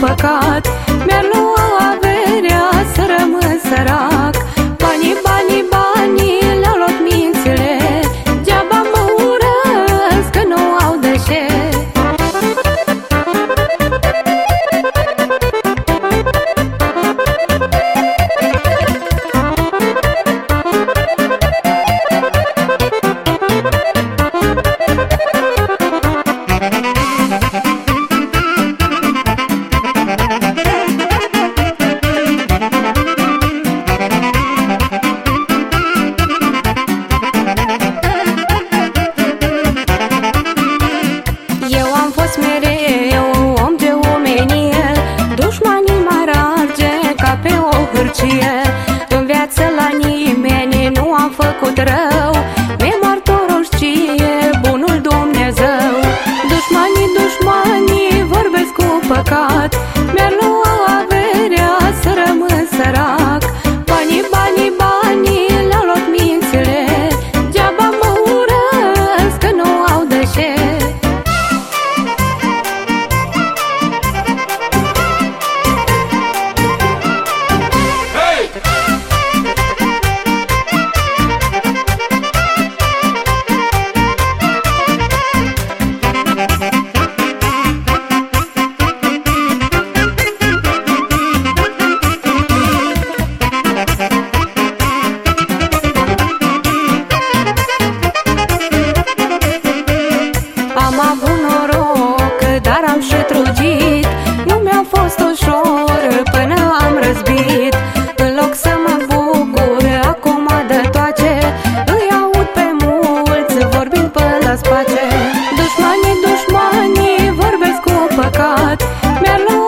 păcat păcat păcat